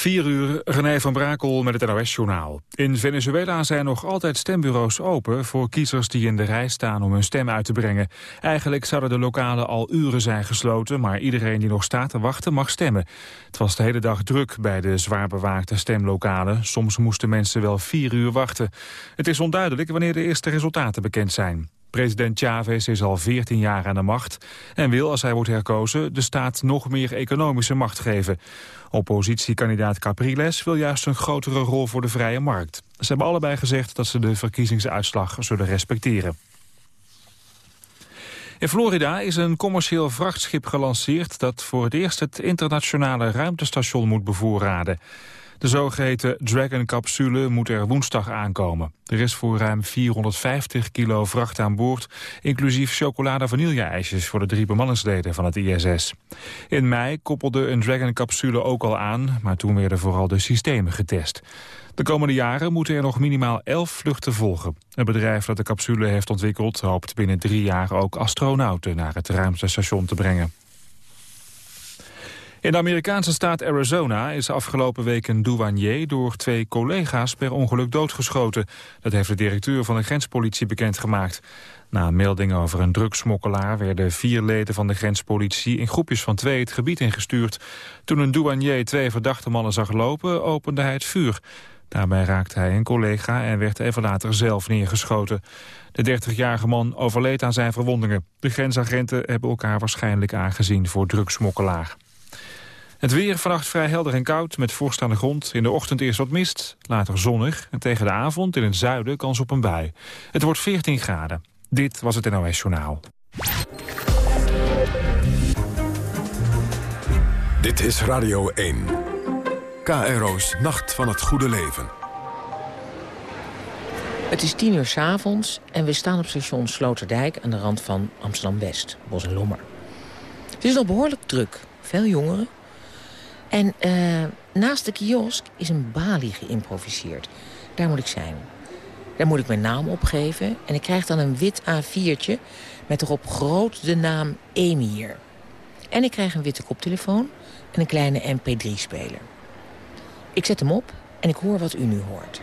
4 uur, René van Brakel met het NOS-journaal. In Venezuela zijn nog altijd stembureaus open voor kiezers die in de rij staan om hun stem uit te brengen. Eigenlijk zouden de lokalen al uren zijn gesloten, maar iedereen die nog staat te wachten mag stemmen. Het was de hele dag druk bij de zwaar bewaakte stemlokalen. Soms moesten mensen wel vier uur wachten. Het is onduidelijk wanneer de eerste resultaten bekend zijn. President Chavez is al 14 jaar aan de macht en wil, als hij wordt herkozen, de staat nog meer economische macht geven. Oppositiekandidaat Capriles wil juist een grotere rol voor de vrije markt. Ze hebben allebei gezegd dat ze de verkiezingsuitslag zullen respecteren. In Florida is een commercieel vrachtschip gelanceerd dat voor het eerst het internationale ruimtestation moet bevoorraden. De zogeheten Dragon-capsule moet er woensdag aankomen. Er is voor ruim 450 kilo vracht aan boord... inclusief chocolade-vanille-ijsjes voor de drie bemanningsleden van het ISS. In mei koppelde een Dragon-capsule ook al aan... maar toen werden vooral de systemen getest. De komende jaren moeten er nog minimaal 11 vluchten volgen. Het bedrijf dat de capsule heeft ontwikkeld... hoopt binnen drie jaar ook astronauten naar het ruimtestation te brengen. In de Amerikaanse staat Arizona is afgelopen week een douanier door twee collega's per ongeluk doodgeschoten. Dat heeft de directeur van de grenspolitie bekendgemaakt. Na meldingen over een drugsmokkelaar werden vier leden van de grenspolitie in groepjes van twee het gebied ingestuurd. Toen een douanier twee verdachte mannen zag lopen, opende hij het vuur. Daarbij raakte hij een collega en werd even later zelf neergeschoten. De 30-jarige man overleed aan zijn verwondingen. De grensagenten hebben elkaar waarschijnlijk aangezien voor drugsmokkelaar. Het weer vannacht vrij helder en koud met vorst aan de grond. In de ochtend eerst wat mist, later zonnig. En tegen de avond in het zuiden kans op een bui. Het wordt 14 graden. Dit was het NOS Journaal. Dit is Radio 1. KRO's Nacht van het Goede Leven. Het is tien uur s avonds en we staan op station Sloterdijk... aan de rand van Amsterdam-West, Bos en Lommer. Het is nog behoorlijk druk. Veel jongeren, en uh, naast de kiosk is een balie geïmproviseerd. Daar moet ik zijn. Daar moet ik mijn naam opgeven. En ik krijg dan een wit A4'tje met erop groot de naam Emir. En ik krijg een witte koptelefoon en een kleine mp3-speler. Ik zet hem op en ik hoor wat u nu hoort.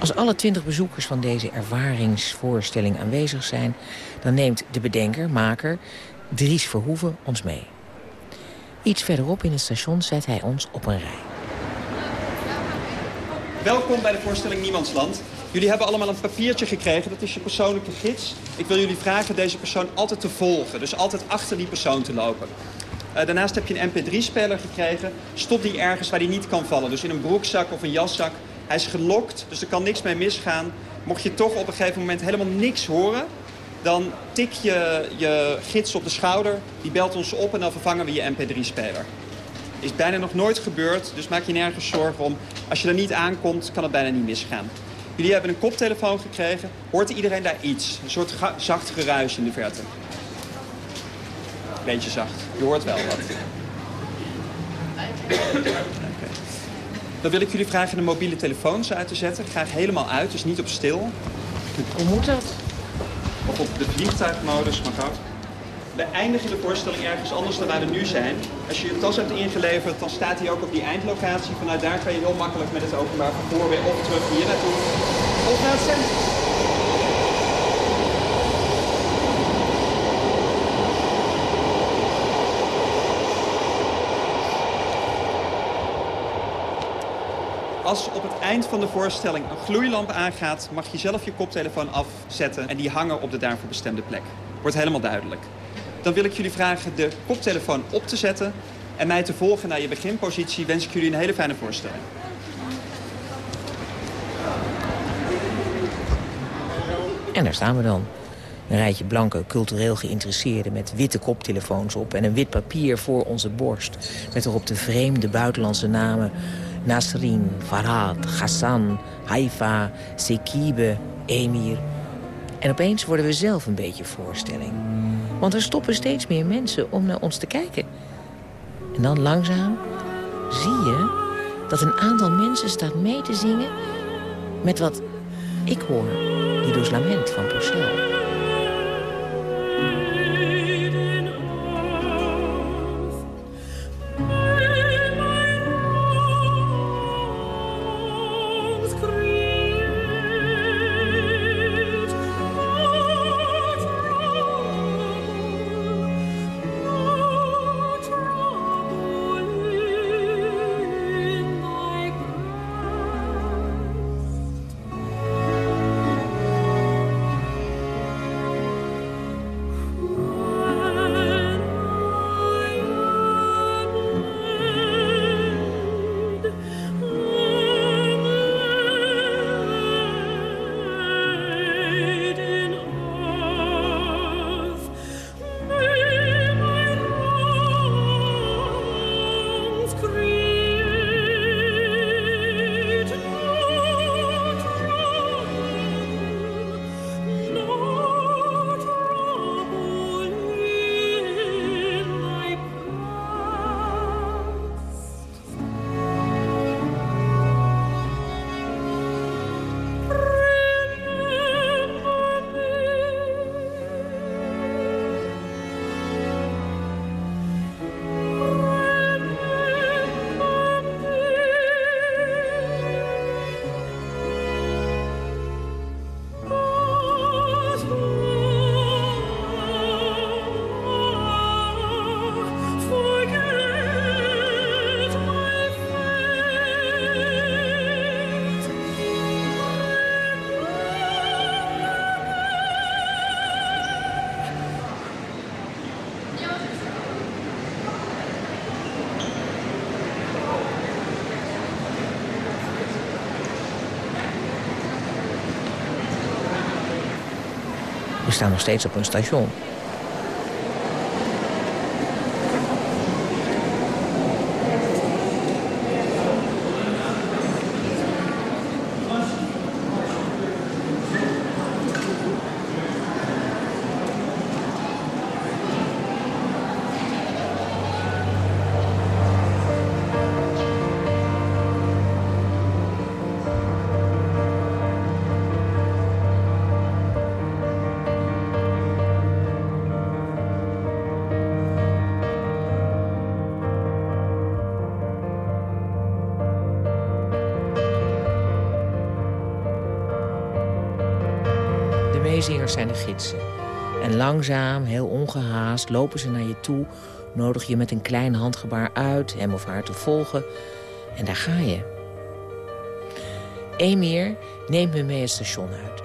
Als alle twintig bezoekers van deze ervaringsvoorstelling aanwezig zijn... dan neemt de bedenker, maker, Dries Verhoeven ons mee. Iets verderop in het station zet hij ons op een rij. Welkom bij de voorstelling Niemandsland. Jullie hebben allemaal een papiertje gekregen, dat is je persoonlijke gids. Ik wil jullie vragen deze persoon altijd te volgen, dus altijd achter die persoon te lopen. Uh, daarnaast heb je een mp3-speler gekregen. Stop die ergens waar die niet kan vallen, dus in een broekzak of een jaszak. Hij is gelokt, dus er kan niks mee misgaan. Mocht je toch op een gegeven moment helemaal niks horen... Dan tik je je gids op de schouder, die belt ons op en dan vervangen we je mp3-speler. Is bijna nog nooit gebeurd, dus maak je nergens zorgen om. Als je er niet aankomt, kan het bijna niet misgaan. Jullie hebben een koptelefoon gekregen. Hoort iedereen daar iets? Een soort zacht geruis in de verte. Beetje zacht. Je hoort wel wat. Dan wil ik jullie vragen de mobiele telefoons uit te zetten. Graag helemaal uit, dus niet op stil. Hoe moet dat? Of op de vliegtuigmodus mag ook. We eindigen de voorstelling ergens anders dan waar we nu zijn. Als je je tas hebt ingeleverd, dan staat hij ook op die eindlocatie. Vanuit daar kan je heel makkelijk met het openbaar vervoer weer of terug hier naartoe of naar het centrum. Als op het eind van de voorstelling een gloeilamp aangaat... mag je zelf je koptelefoon afzetten en die hangen op de daarvoor bestemde plek. Wordt helemaal duidelijk. Dan wil ik jullie vragen de koptelefoon op te zetten... en mij te volgen naar je beginpositie. Wens ik jullie een hele fijne voorstelling. En daar staan we dan. Een rijtje blanke, cultureel geïnteresseerden met witte koptelefoons op... en een wit papier voor onze borst. Met erop de vreemde buitenlandse namen Nasrin, Farhad, Hassan, Haifa, Sekibe, Emir. En opeens worden we zelf een beetje voorstelling. Want er stoppen steeds meer mensen om naar ons te kijken. En dan langzaam zie je dat een aantal mensen staat mee te zingen... met wat ik hoor, die Lament van Purcell. Sta nog steeds op een station. Meezingers zijn de gidsen. En langzaam, heel ongehaast, lopen ze naar je toe... nodig je met een klein handgebaar uit hem of haar te volgen. En daar ga je. Emir neemt me mee het station uit...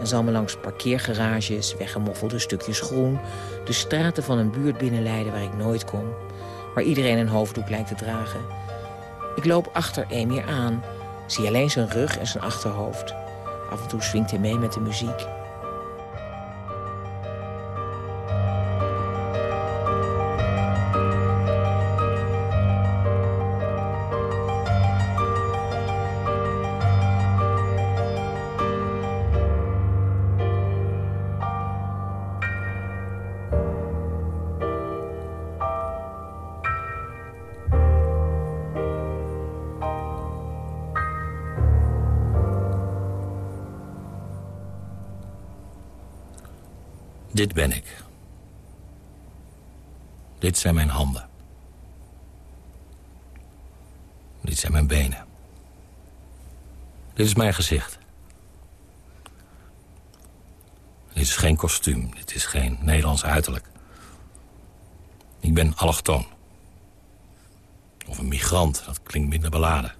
en zal me langs parkeergarages, weggemoffelde stukjes groen... de straten van een buurt binnenleiden waar ik nooit kom... waar iedereen een hoofddoek lijkt te dragen. Ik loop achter Emir aan, zie alleen zijn rug en zijn achterhoofd... Af en toe swingt hij mee met de muziek. Dit ben ik. Dit zijn mijn handen. Dit zijn mijn benen. Dit is mijn gezicht. Dit is geen kostuum. Dit is geen Nederlands uiterlijk. Ik ben allochtoon. Of een migrant, dat klinkt minder beladen.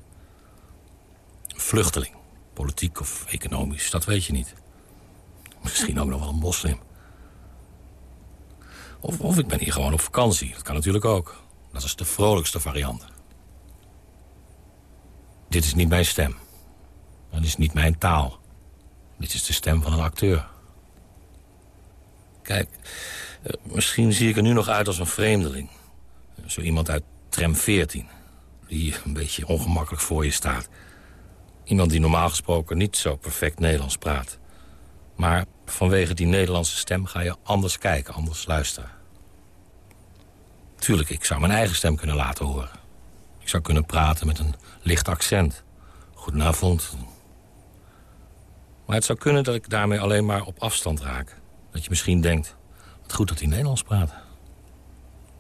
Een vluchteling, politiek of economisch, dat weet je niet. Misschien ook nog wel een moslim. Of, of ik ben hier gewoon op vakantie. Dat kan natuurlijk ook. Dat is de vrolijkste variant. Dit is niet mijn stem. Dat is niet mijn taal. Dit is de stem van een acteur. Kijk, eh, misschien zie ik er nu nog uit als een vreemdeling. Zo iemand uit tram 14. Die een beetje ongemakkelijk voor je staat. Iemand die normaal gesproken niet zo perfect Nederlands praat. Maar vanwege die Nederlandse stem ga je anders kijken, anders luisteren. Tuurlijk, ik zou mijn eigen stem kunnen laten horen. Ik zou kunnen praten met een licht accent. Goedenavond. Maar het zou kunnen dat ik daarmee alleen maar op afstand raak. Dat je misschien denkt, wat goed dat hij Nederlands praat.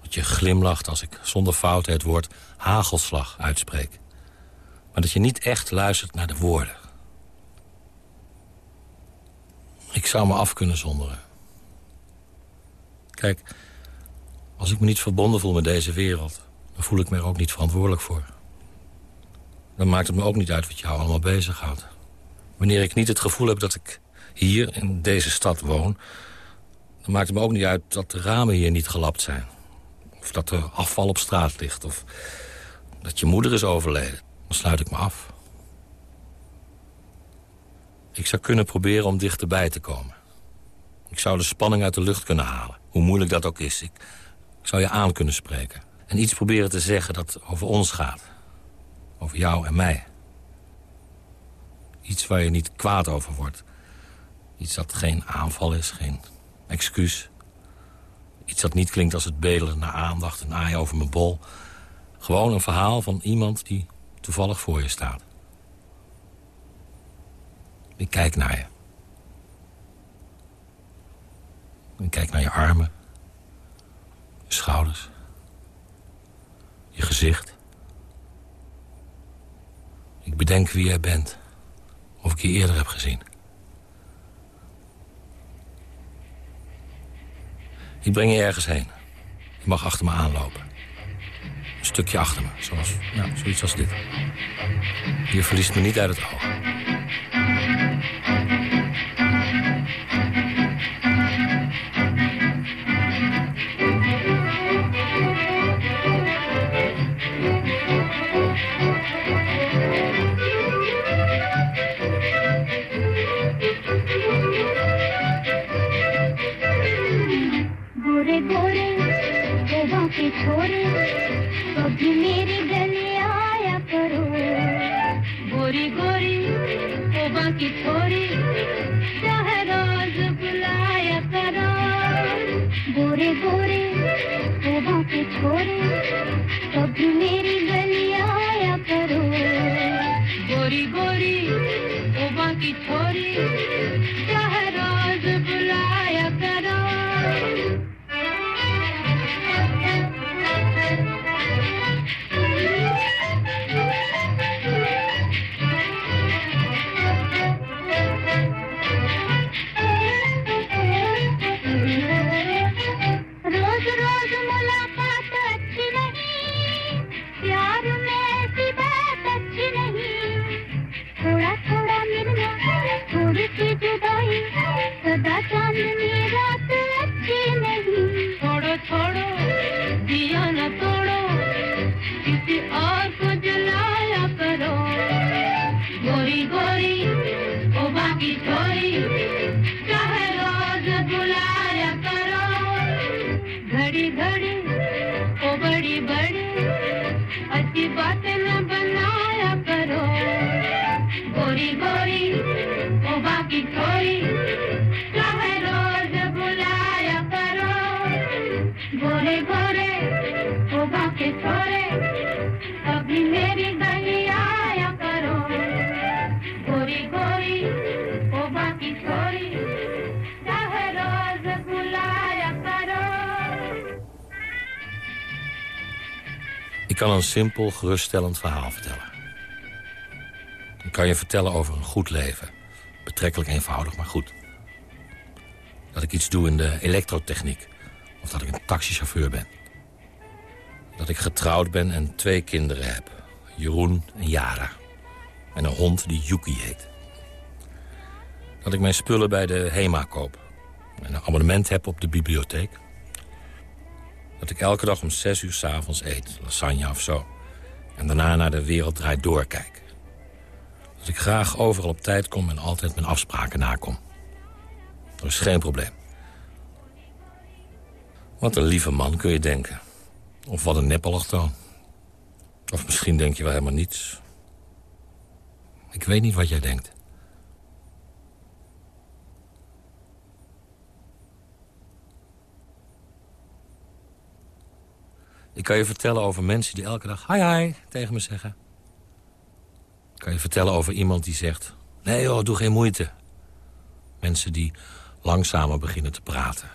Dat je glimlacht als ik zonder fouten het woord hagelslag uitspreek. Maar dat je niet echt luistert naar de woorden. Ik zou me af kunnen zonderen. Kijk, als ik me niet verbonden voel met deze wereld... dan voel ik me er ook niet verantwoordelijk voor. Dan maakt het me ook niet uit wat jou allemaal bezighoudt. Wanneer ik niet het gevoel heb dat ik hier in deze stad woon... dan maakt het me ook niet uit dat de ramen hier niet gelapt zijn. Of dat er afval op straat ligt. Of dat je moeder is overleden. Dan sluit ik me af. Ik zou kunnen proberen om dichterbij te komen. Ik zou de spanning uit de lucht kunnen halen. Hoe moeilijk dat ook is. Ik zou je aan kunnen spreken. En iets proberen te zeggen dat over ons gaat. Over jou en mij. Iets waar je niet kwaad over wordt. Iets dat geen aanval is, geen excuus. Iets dat niet klinkt als het bedelen naar aandacht en aaien over mijn bol. Gewoon een verhaal van iemand die toevallig voor je staat. Ik kijk naar je. Ik kijk naar je armen. Je schouders. Je gezicht. Ik bedenk wie jij bent. Of ik je eerder heb gezien. Ik breng je ergens heen. Je mag achter me aanlopen. Een stukje achter me, zoals, nou, zoiets als dit. Je verliest me niet uit het oog. Thank you. घड़ी ओ बड़ी बड़ी अच्छी बातें kan een simpel, geruststellend verhaal vertellen. Ik kan je vertellen over een goed leven. Betrekkelijk eenvoudig, maar goed. Dat ik iets doe in de elektrotechniek. Of dat ik een taxichauffeur ben. Dat ik getrouwd ben en twee kinderen heb. Jeroen en Yara. En een hond die Yuki heet. Dat ik mijn spullen bij de HEMA koop. En een abonnement heb op de bibliotheek. Dat ik elke dag om zes uur s'avonds eet, lasagne of zo. En daarna naar de wereld draait door kijk. Dat ik graag overal op tijd kom en altijd mijn afspraken nakom. Dat is geen probleem. Wat een lieve man, kun je denken. Of wat een neppalachtoon. Of misschien denk je wel helemaal niets. Ik weet niet wat jij denkt. Ik kan je vertellen over mensen die elke dag hi hi tegen me zeggen. Ik kan je vertellen over iemand die zegt... nee joh, doe geen moeite. Mensen die langzamer beginnen te praten.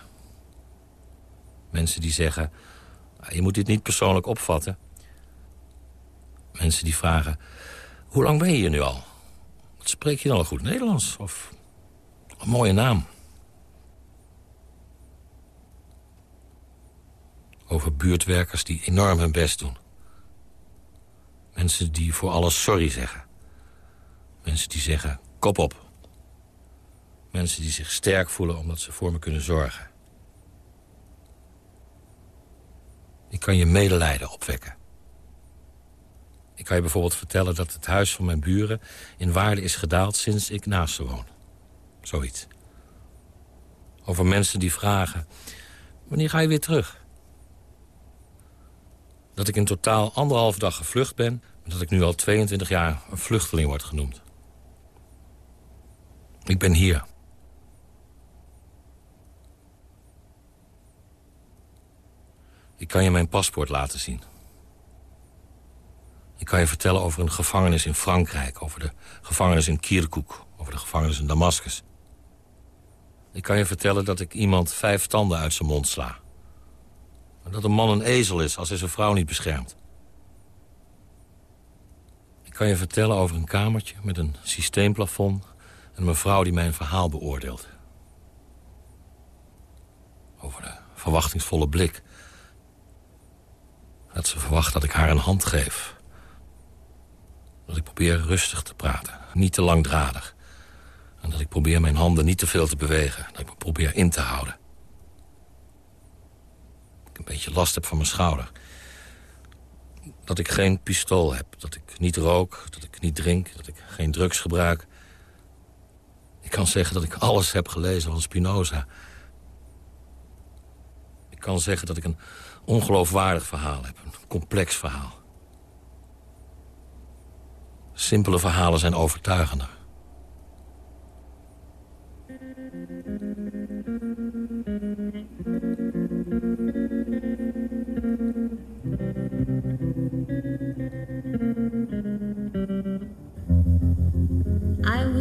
Mensen die zeggen... "Nou, je moet dit niet persoonlijk opvatten. Mensen die vragen... hoe lang ben je hier nu al? Spreek je dan al goed Nederlands? Of een mooie naam? Over buurtwerkers die enorm hun best doen. Mensen die voor alles sorry zeggen. Mensen die zeggen, kop op. Mensen die zich sterk voelen omdat ze voor me kunnen zorgen. Ik kan je medelijden opwekken. Ik kan je bijvoorbeeld vertellen dat het huis van mijn buren... in waarde is gedaald sinds ik naast ze woon. Zoiets. Over mensen die vragen... wanneer ga je weer terug? Dat ik in totaal anderhalf dag gevlucht ben... en dat ik nu al 22 jaar een vluchteling word genoemd. Ik ben hier. Ik kan je mijn paspoort laten zien. Ik kan je vertellen over een gevangenis in Frankrijk... over de gevangenis in Kirkuk, over de gevangenis in Damascus. Ik kan je vertellen dat ik iemand vijf tanden uit zijn mond sla. Dat een man een ezel is als hij zijn vrouw niet beschermt. Ik kan je vertellen over een kamertje met een systeemplafond... en een mevrouw die mijn verhaal beoordeelt. Over de verwachtingsvolle blik. Dat ze verwacht dat ik haar een hand geef. Dat ik probeer rustig te praten, niet te langdradig. En dat ik probeer mijn handen niet te veel te bewegen. Dat ik me probeer in te houden. Ik een beetje last heb van mijn schouder. Dat ik geen pistool heb. Dat ik niet rook. Dat ik niet drink. Dat ik geen drugs gebruik. Ik kan zeggen dat ik alles heb gelezen van Spinoza. Ik kan zeggen dat ik een ongeloofwaardig verhaal heb. Een complex verhaal. Simpele verhalen zijn overtuigender.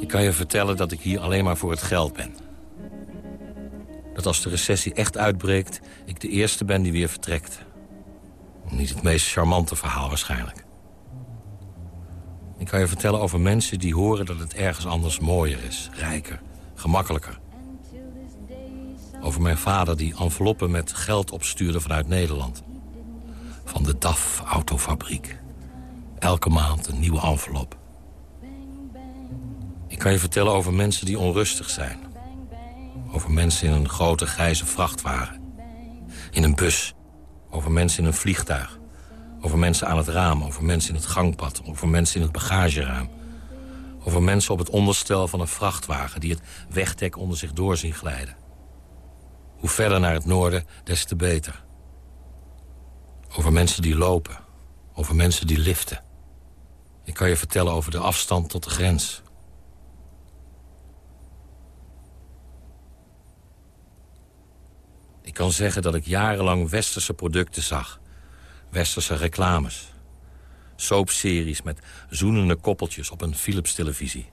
Ik kan je vertellen dat ik hier alleen maar voor het geld ben. Dat als de recessie echt uitbreekt, ik de eerste ben die weer vertrekt. Niet het meest charmante verhaal waarschijnlijk. Ik kan je vertellen over mensen die horen dat het ergens anders mooier is. Rijker, gemakkelijker. Over mijn vader die enveloppen met geld opstuurde vanuit Nederland. Van de DAF autofabriek. Elke maand een nieuwe envelop. Ik kan je vertellen over mensen die onrustig zijn. Over mensen in een grote grijze vrachtwagen. In een bus. Over mensen in een vliegtuig. Over mensen aan het raam, over mensen in het gangpad... over mensen in het bagageruim. Over mensen op het onderstel van een vrachtwagen... die het wegdek onder zich door zien glijden. Hoe verder naar het noorden, des te beter. Over mensen die lopen. Over mensen die liften. Ik kan je vertellen over de afstand tot de grens. Ik kan zeggen dat ik jarenlang westerse producten zag. Westerse reclames. Soapseries met zoenende koppeltjes op een Philips-televisie.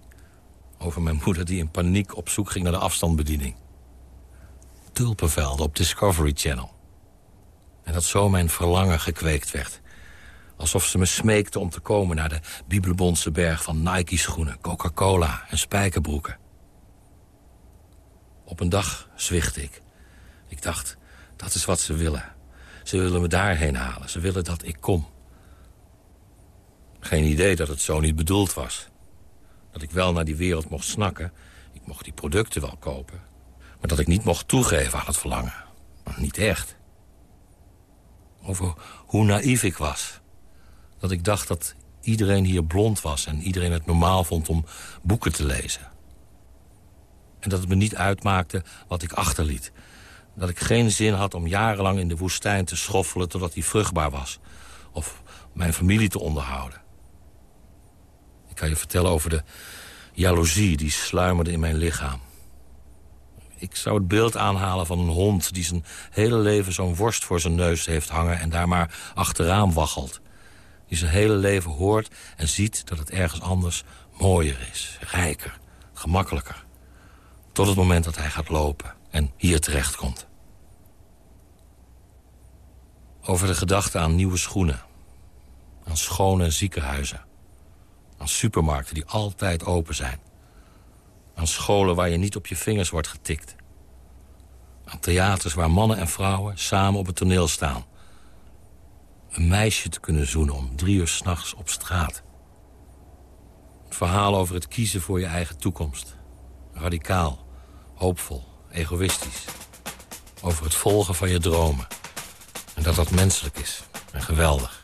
Over mijn moeder die in paniek op zoek ging naar de afstandsbediening. Tulpenvelden op Discovery Channel. En dat zo mijn verlangen gekweekt werd. Alsof ze me smeekte om te komen naar de Bibelbondse berg van Nike-schoenen, Coca-Cola en spijkerbroeken. Op een dag zwichtte ik. Ik dacht, dat is wat ze willen. Ze willen me daarheen halen. Ze willen dat ik kom. Geen idee dat het zo niet bedoeld was. Dat ik wel naar die wereld mocht snakken. Ik mocht die producten wel kopen. Maar dat ik niet mocht toegeven aan het verlangen. Niet echt. Over hoe naïef ik was. Dat ik dacht dat iedereen hier blond was... en iedereen het normaal vond om boeken te lezen. En dat het me niet uitmaakte wat ik achterliet dat ik geen zin had om jarenlang in de woestijn te schoffelen... totdat hij vruchtbaar was. Of mijn familie te onderhouden. Ik kan je vertellen over de jaloezie die sluimerde in mijn lichaam. Ik zou het beeld aanhalen van een hond... die zijn hele leven zo'n worst voor zijn neus heeft hangen... en daar maar achteraan waggelt. Die zijn hele leven hoort en ziet dat het ergens anders mooier is. Rijker, gemakkelijker. Tot het moment dat hij gaat lopen en hier terechtkomt. Over de gedachte aan nieuwe schoenen. Aan schone ziekenhuizen. Aan supermarkten die altijd open zijn. Aan scholen waar je niet op je vingers wordt getikt. Aan theaters waar mannen en vrouwen samen op het toneel staan. Een meisje te kunnen zoenen om drie uur s'nachts op straat. Een verhaal over het kiezen voor je eigen toekomst. Radicaal, hoopvol, egoïstisch. Over het volgen van je dromen. En dat dat menselijk is. En geweldig.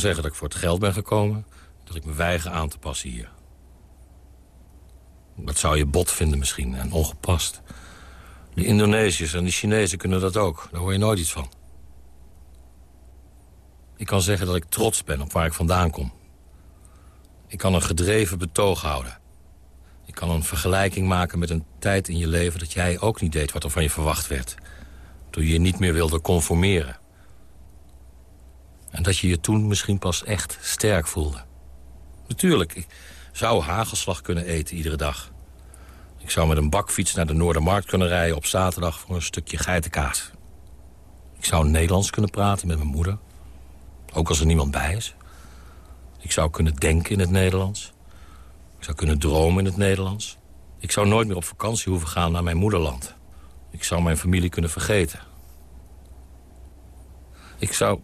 Zeggen dat ik voor het geld ben gekomen. Dat ik me weiger aan te passen hier. Dat zou je bot vinden misschien en ongepast. De Indonesiërs en de Chinezen kunnen dat ook. Daar hoor je nooit iets van. Ik kan zeggen dat ik trots ben op waar ik vandaan kom. Ik kan een gedreven betoog houden. Ik kan een vergelijking maken met een tijd in je leven... dat jij ook niet deed wat er van je verwacht werd. Toen je je niet meer wilde conformeren. En dat je je toen misschien pas echt sterk voelde. Natuurlijk, ik zou hagelslag kunnen eten iedere dag. Ik zou met een bakfiets naar de Noordermarkt kunnen rijden op zaterdag voor een stukje geitenkaas. Ik zou Nederlands kunnen praten met mijn moeder. Ook als er niemand bij is. Ik zou kunnen denken in het Nederlands. Ik zou kunnen dromen in het Nederlands. Ik zou nooit meer op vakantie hoeven gaan naar mijn moederland. Ik zou mijn familie kunnen vergeten. Ik zou,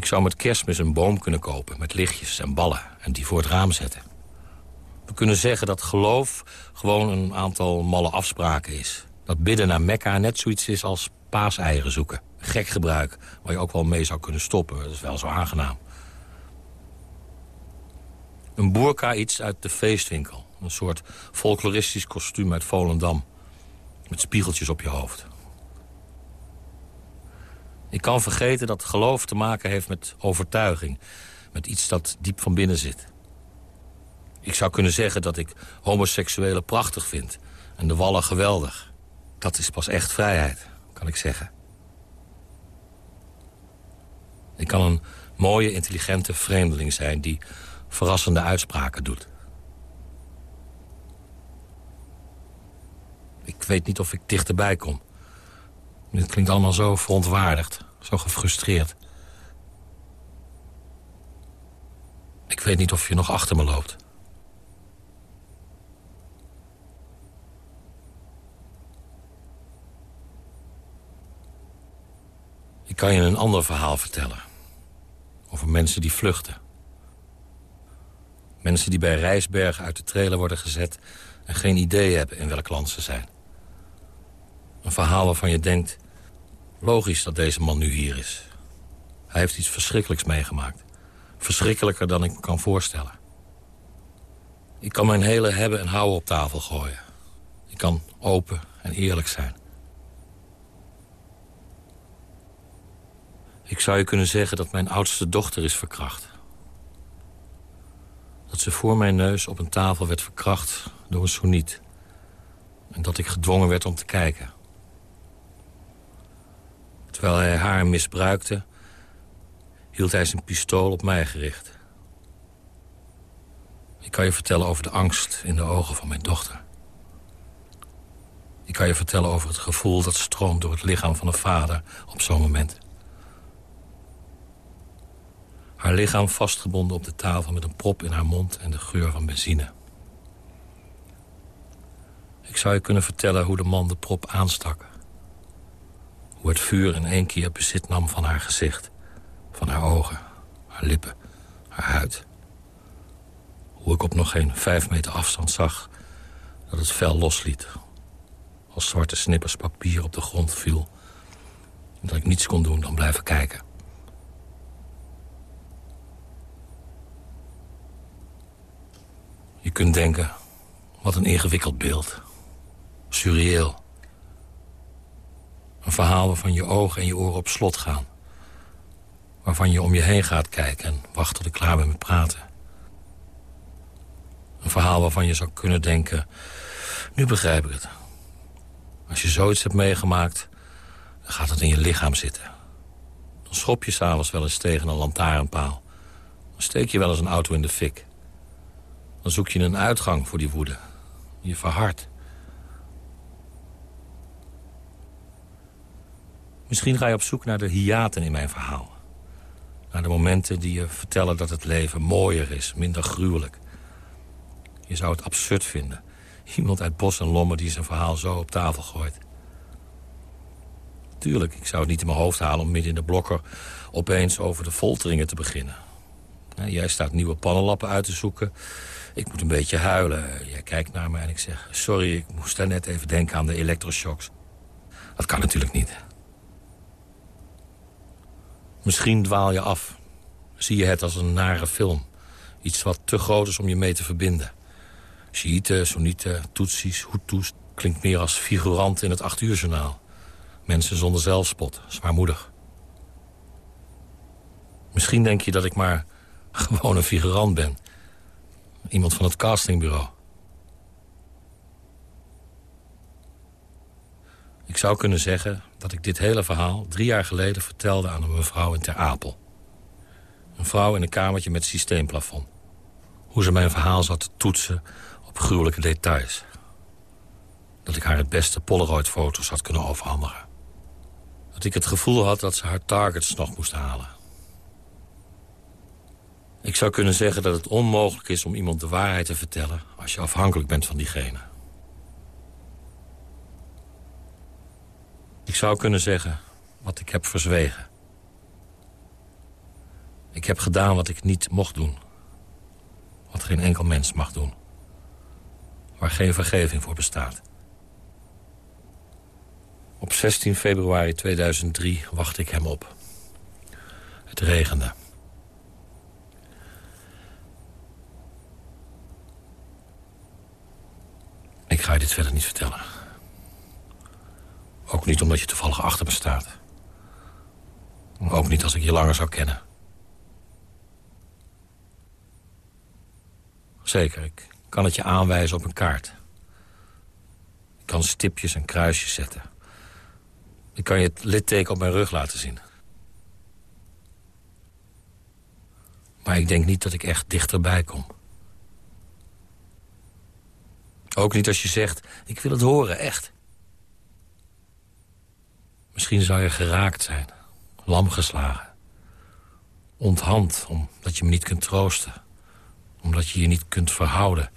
ik zou met kerstmis een boom kunnen kopen met lichtjes en ballen... en die voor het raam zetten. We kunnen zeggen dat geloof gewoon een aantal malle afspraken is. Dat bidden naar Mekka net zoiets is als paaseieren zoeken. Gek gebruik, waar je ook wel mee zou kunnen stoppen. Dat is wel zo aangenaam. Een boerka iets uit de feestwinkel. Een soort folkloristisch kostuum uit Volendam. Met spiegeltjes op je hoofd. Ik kan vergeten dat geloof te maken heeft met overtuiging. Met iets dat diep van binnen zit. Ik zou kunnen zeggen dat ik homoseksuelen prachtig vind. En de wallen geweldig. Dat is pas echt vrijheid, kan ik zeggen. Ik kan een mooie, intelligente vreemdeling zijn... die verrassende uitspraken doet. Ik weet niet of ik dichterbij kom. Dit klinkt allemaal zo verontwaardigd, zo gefrustreerd. Ik weet niet of je nog achter me loopt. Ik kan je een ander verhaal vertellen. Over mensen die vluchten. Mensen die bij Rijsbergen uit de trailer worden gezet... en geen idee hebben in welk land ze zijn. Een verhaal waarvan je denkt... logisch dat deze man nu hier is. Hij heeft iets verschrikkelijks meegemaakt. Verschrikkelijker dan ik me kan voorstellen. Ik kan mijn hele hebben en houden op tafel gooien. Ik kan open en eerlijk zijn. Ik zou je kunnen zeggen dat mijn oudste dochter is verkracht. Dat ze voor mijn neus op een tafel werd verkracht door een soeniet. En dat ik gedwongen werd om te kijken. Terwijl hij haar misbruikte, hield hij zijn pistool op mij gericht. Ik kan je vertellen over de angst in de ogen van mijn dochter. Ik kan je vertellen over het gevoel dat stroomt door het lichaam van een vader op zo'n moment. Haar lichaam vastgebonden op de tafel met een prop in haar mond en de geur van benzine. Ik zou je kunnen vertellen hoe de man de prop aanstak. Hoe het vuur in één keer bezit nam van haar gezicht. Van haar ogen, haar lippen, haar huid. Hoe ik op nog geen vijf meter afstand zag dat het vel losliet. Als zwarte snippers papier op de grond viel. En dat ik niets kon doen dan blijven kijken. Je kunt denken, wat een ingewikkeld beeld. Surreëel. Een verhaal waarvan je ogen en je oren op slot gaan. Waarvan je om je heen gaat kijken en wacht tot ik klaar ben met praten. Een verhaal waarvan je zou kunnen denken... nu begrijp ik het. Als je zoiets hebt meegemaakt, dan gaat het in je lichaam zitten. Dan schop je s'avonds wel eens tegen een lantaarnpaal. Dan steek je wel eens een auto in de fik. Dan zoek je een uitgang voor die woede. Je verhardt. Misschien ga je op zoek naar de hiaten in mijn verhaal. Naar de momenten die je vertellen dat het leven mooier is, minder gruwelijk. Je zou het absurd vinden. Iemand uit Bos en Lommer die zijn verhaal zo op tafel gooit. Tuurlijk, ik zou het niet in mijn hoofd halen om midden in de blokker... opeens over de folteringen te beginnen. Jij staat nieuwe pannenlappen uit te zoeken. Ik moet een beetje huilen. Jij kijkt naar me en ik zeg... sorry, ik moest daar net even denken aan de elektroshocks. Dat kan natuurlijk niet. Misschien dwaal je af. Zie je het als een nare film. Iets wat te groot is om je mee te verbinden. Shiiten, Soenieten, Tutsis, Hutus... klinkt meer als figurant in het acht uur journaal. Mensen zonder zelfspot, zwaarmoedig. Misschien denk je dat ik maar gewoon een figurant ben. Iemand van het castingbureau. Ik zou kunnen zeggen dat ik dit hele verhaal drie jaar geleden vertelde aan een mevrouw in Ter Apel. Een vrouw in een kamertje met systeemplafond. Hoe ze mijn verhaal zat te toetsen op gruwelijke details. Dat ik haar het beste Polaroid-foto's had kunnen overhandigen. Dat ik het gevoel had dat ze haar targets nog moest halen. Ik zou kunnen zeggen dat het onmogelijk is om iemand de waarheid te vertellen... als je afhankelijk bent van diegene. Zou kunnen zeggen wat ik heb verzwegen. Ik heb gedaan wat ik niet mocht doen. Wat geen enkel mens mag doen. Waar geen vergeving voor bestaat. Op 16 februari 2003 wachtte ik hem op. Het regende. Ik ga je dit verder niet vertellen. Ook niet omdat je toevallig achter me staat. Ook niet als ik je langer zou kennen. Zeker, ik kan het je aanwijzen op een kaart. Ik kan stipjes en kruisjes zetten. Ik kan je het litteken op mijn rug laten zien. Maar ik denk niet dat ik echt dichterbij kom. Ook niet als je zegt, ik wil het horen, echt. Misschien zou je geraakt zijn, lam geslagen. Onthand, omdat je me niet kunt troosten. Omdat je je niet kunt verhouden.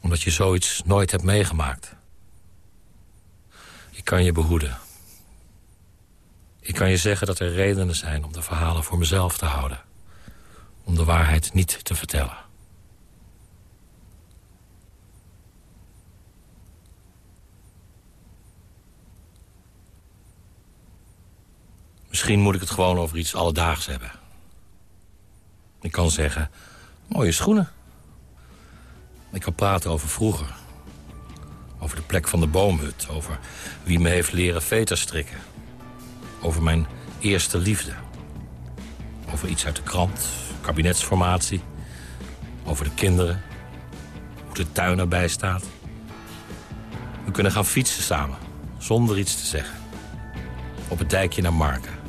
Omdat je zoiets nooit hebt meegemaakt. Ik kan je behoeden. Ik kan je zeggen dat er redenen zijn om de verhalen voor mezelf te houden. Om de waarheid niet te vertellen. Misschien moet ik het gewoon over iets alledaags hebben. Ik kan zeggen, mooie schoenen. Ik kan praten over vroeger. Over de plek van de boomhut. Over wie me heeft leren veters strikken. Over mijn eerste liefde. Over iets uit de krant, kabinetsformatie. Over de kinderen. Hoe de tuin erbij staat. We kunnen gaan fietsen samen, zonder iets te zeggen. op het dijkje naar Marken.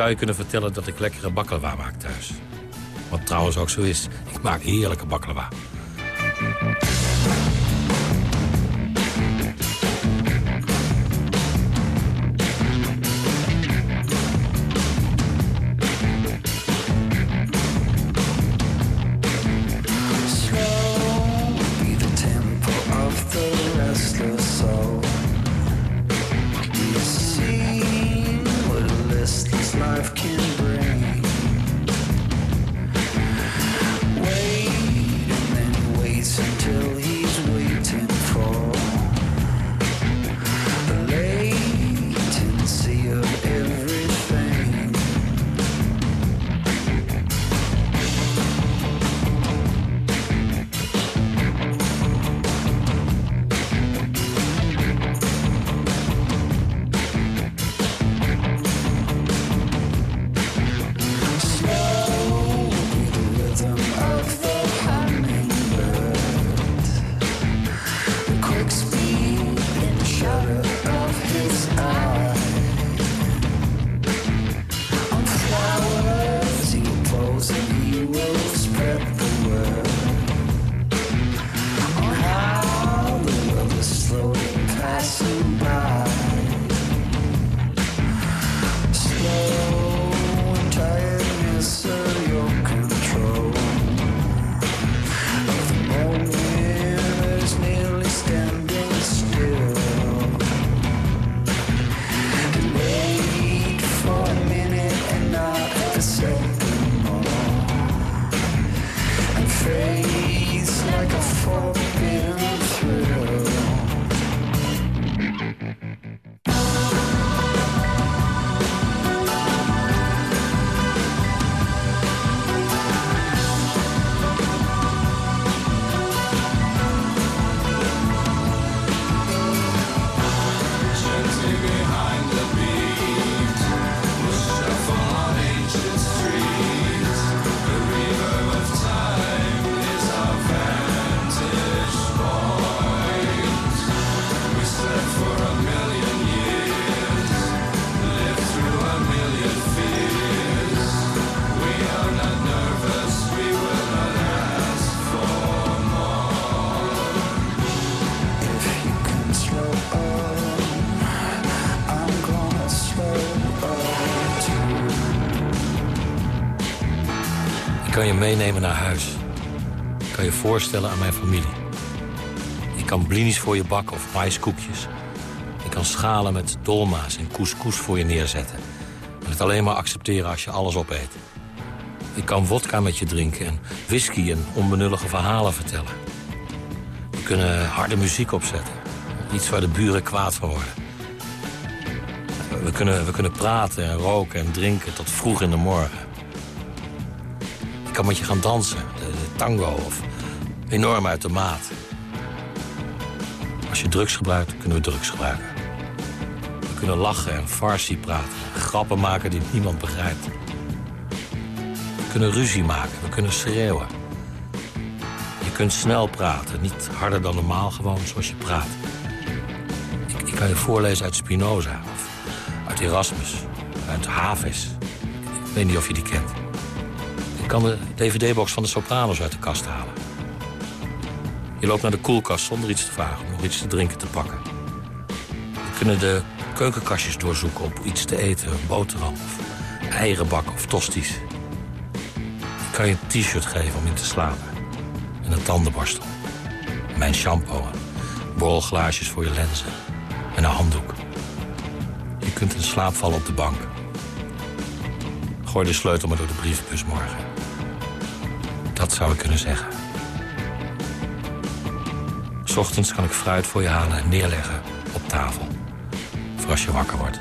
Zou je kunnen vertellen dat ik lekkere baklava maak thuis. Wat trouwens ook zo is. Ik maak heerlijke baklava. Meenemen naar huis. Ik kan je voorstellen aan mijn familie. Ik kan blinis voor je bakken of maiskoekjes. Ik kan schalen met dolma's en couscous voor je neerzetten. En het alleen maar accepteren als je alles opeet. Ik kan wodka met je drinken en whisky en onbenullige verhalen vertellen. We kunnen harde muziek opzetten. Iets waar de buren kwaad van worden. We kunnen, we kunnen praten en roken en drinken tot vroeg in de morgen kan met je gaan dansen. De, tango of enorm uit de maat. Als je drugs gebruikt, kunnen we drugs gebruiken. We kunnen lachen en farsi praten. Grappen maken die niemand begrijpt. We kunnen ruzie maken, we kunnen schreeuwen. Je kunt snel praten, niet harder dan normaal, gewoon zoals je praat. Ik, ik kan je voorlezen uit Spinoza, of uit Erasmus, uit Havis. Ik weet niet of je die kent kan de dvd-box van de Sopranos uit de kast halen. Je loopt naar de koelkast zonder iets te vragen om nog iets te drinken te pakken. We kunnen de keukenkastjes doorzoeken op iets te eten, een boterham of eieren bakken of tosties. Ik kan je een t-shirt geven om in te slapen. En een tandenborstel. Mijn shampoo borrelglaasjes voor je lenzen. En een handdoek. Je kunt in slaap vallen op de bank. Gooi de sleutel maar door de brievenbus morgen. Dat zou ik kunnen zeggen. S ochtends kan ik fruit voor je halen en neerleggen op tafel. Voor als je wakker wordt.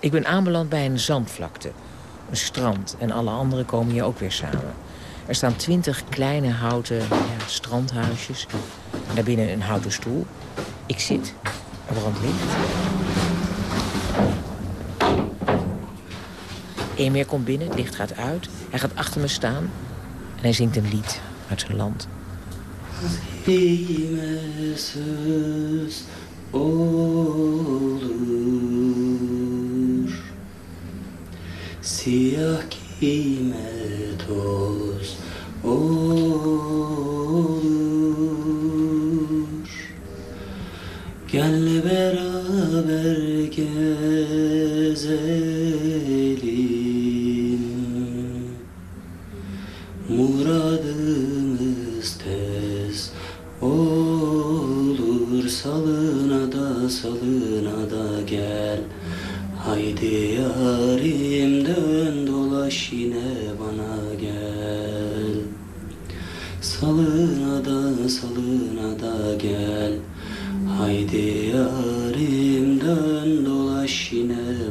Ik ben aanbeland bij een zandvlakte, een strand en alle anderen komen hier ook weer samen. Er staan twintig kleine houten strandhuisjes. En daarbinnen een houten stoel. Ik zit. Er brandt licht. Komt binnen, het licht gaat uit. Hij gaat achter me staan en hij zingt een lied uit zijn land. Siyah giyme toz. Olur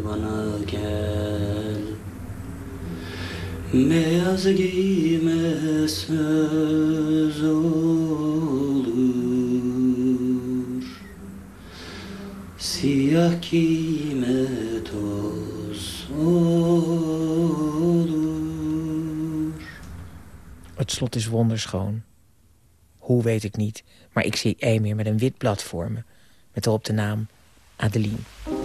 bana gel Het slot is wonderschoon. Hoe weet ik niet, maar ik zie Emir met een wit blad voor me. Met erop de naam Adeline.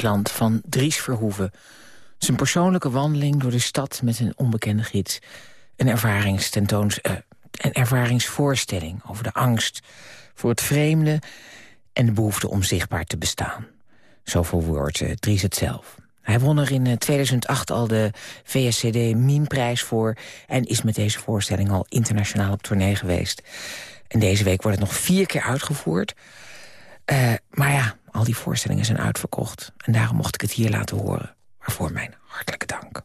Niemandsland van Dries Verhoeven. Zijn persoonlijke wandeling door de stad met een onbekende gids. Een, ervaringstentoons, uh, een ervaringsvoorstelling over de angst voor het vreemde... en de behoefte om zichtbaar te bestaan. Zo verwoordt uh, Dries het zelf. Hij won er in 2008 al de VSCD Meme-prijs voor... en is met deze voorstelling al internationaal op tournee geweest. En deze week wordt het nog vier keer uitgevoerd. Maar ja, al die voorstellingen zijn uitverkocht. En daarom mocht ik het hier laten horen. Waarvoor mijn hartelijke dank.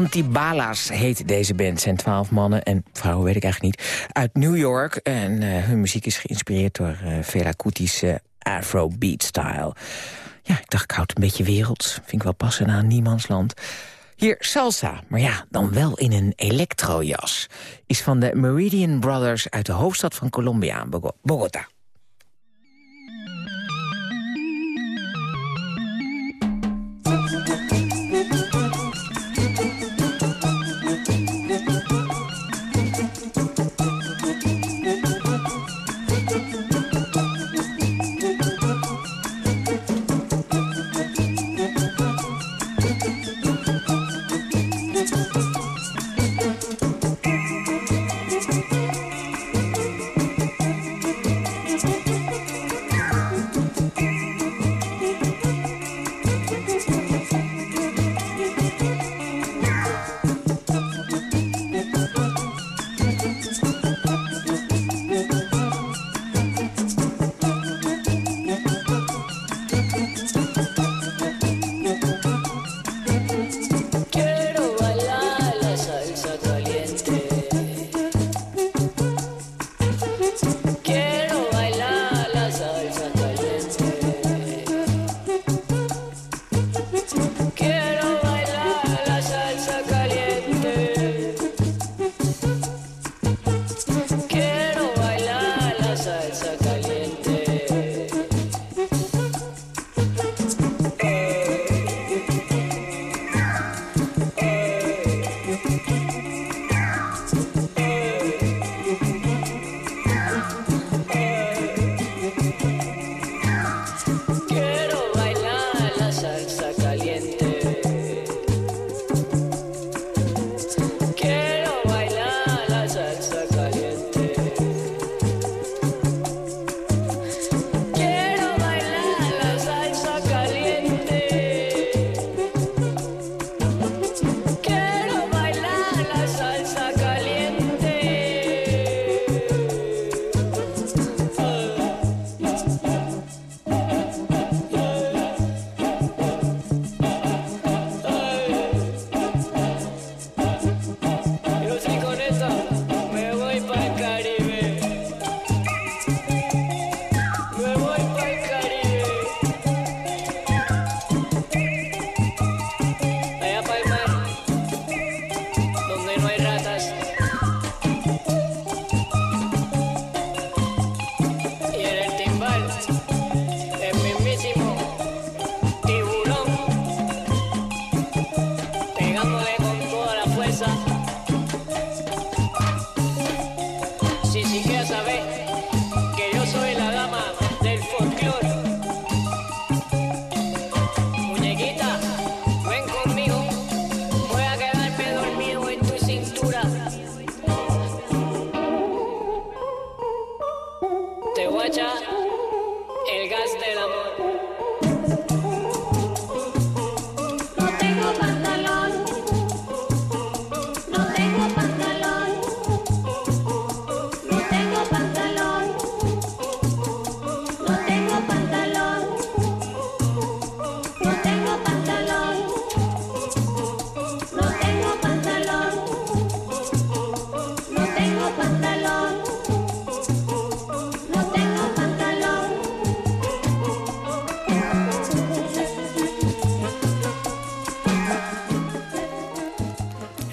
Antibalas heet deze band. zijn twaalf mannen en vrouwen, weet ik eigenlijk niet, uit New York. En uh, hun muziek is geïnspireerd door uh, Kuti's uh, Afrobeat-style. Ja, ik dacht, ik houd een beetje werelds. Vind ik wel passen aan niemandsland. Hier salsa, maar ja, dan wel in een elektrojas. Is van de Meridian Brothers uit de hoofdstad van Colombia, Bogota.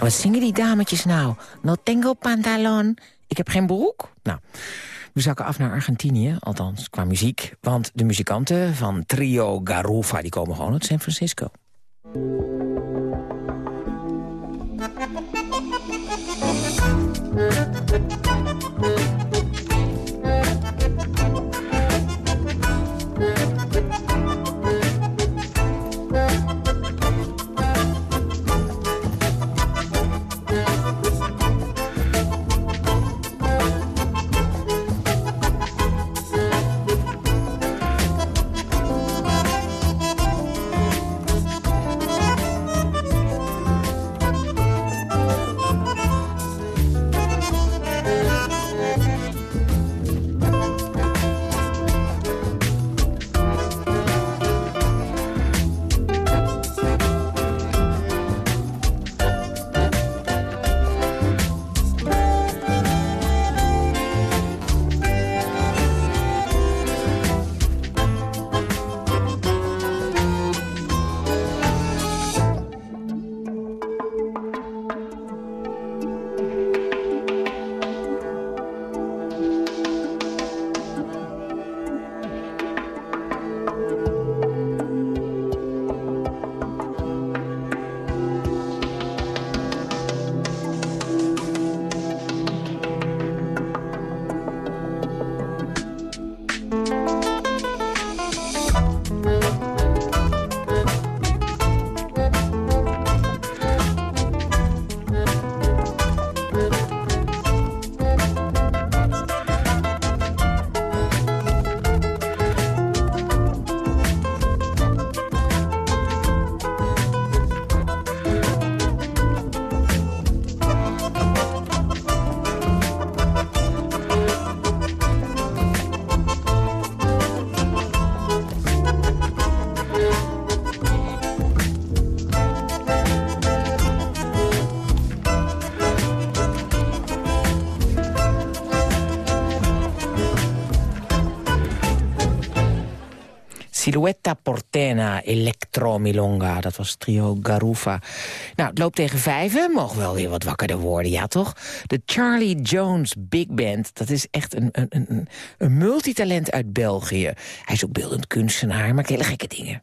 Wat zingen die dametjes nou? No tengo pantalon. Ik heb geen broek. Nou, we zakken af naar Argentinië, althans qua muziek. Want de muzikanten van Trio Garufa die komen gewoon uit San Francisco. Portena, Electro Milonga. Dat was trio Garufa. Nou, het loopt tegen vijven. Mogen wel weer wat wakkerder worden, ja toch? De Charlie Jones Big Band. Dat is echt een, een, een, een multitalent uit België. Hij is ook beeldend kunstenaar, maakt hele gekke dingen.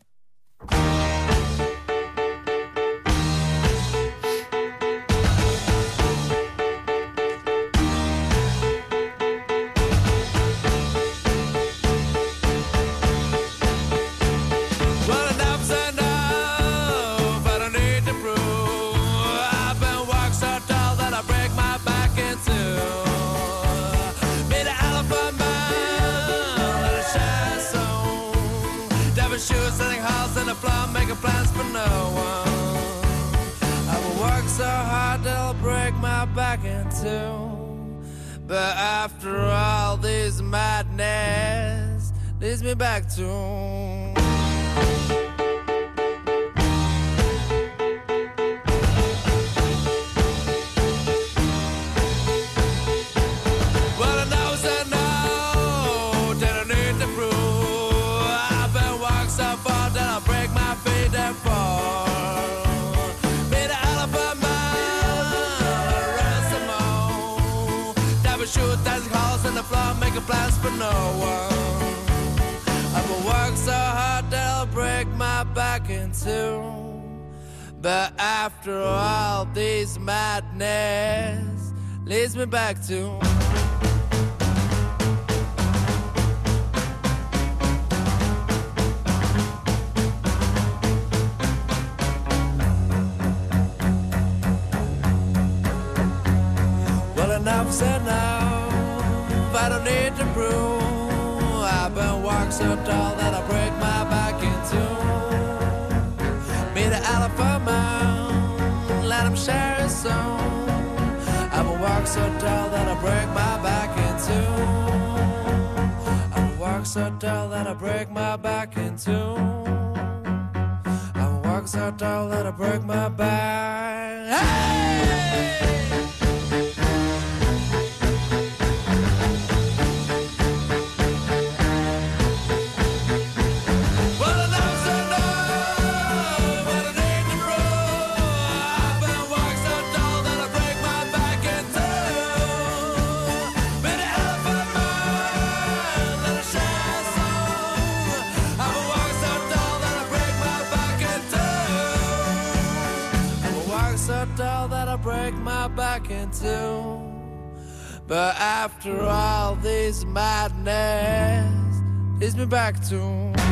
In two. But after all, this madness leads me back to. Plans for no one. I've been working so hard that I'll break my back in two. But after all, this madness leads me back to. I don't need to prove. I've been walking so tall that I break my back in two. Meet the elephant man, let him share his song. I've been walking so tall that I break my back in two. I've been walking so tall that I break my back in two. I've been walking so tall that I break my back. Hey! But after all this madness, leads me back to.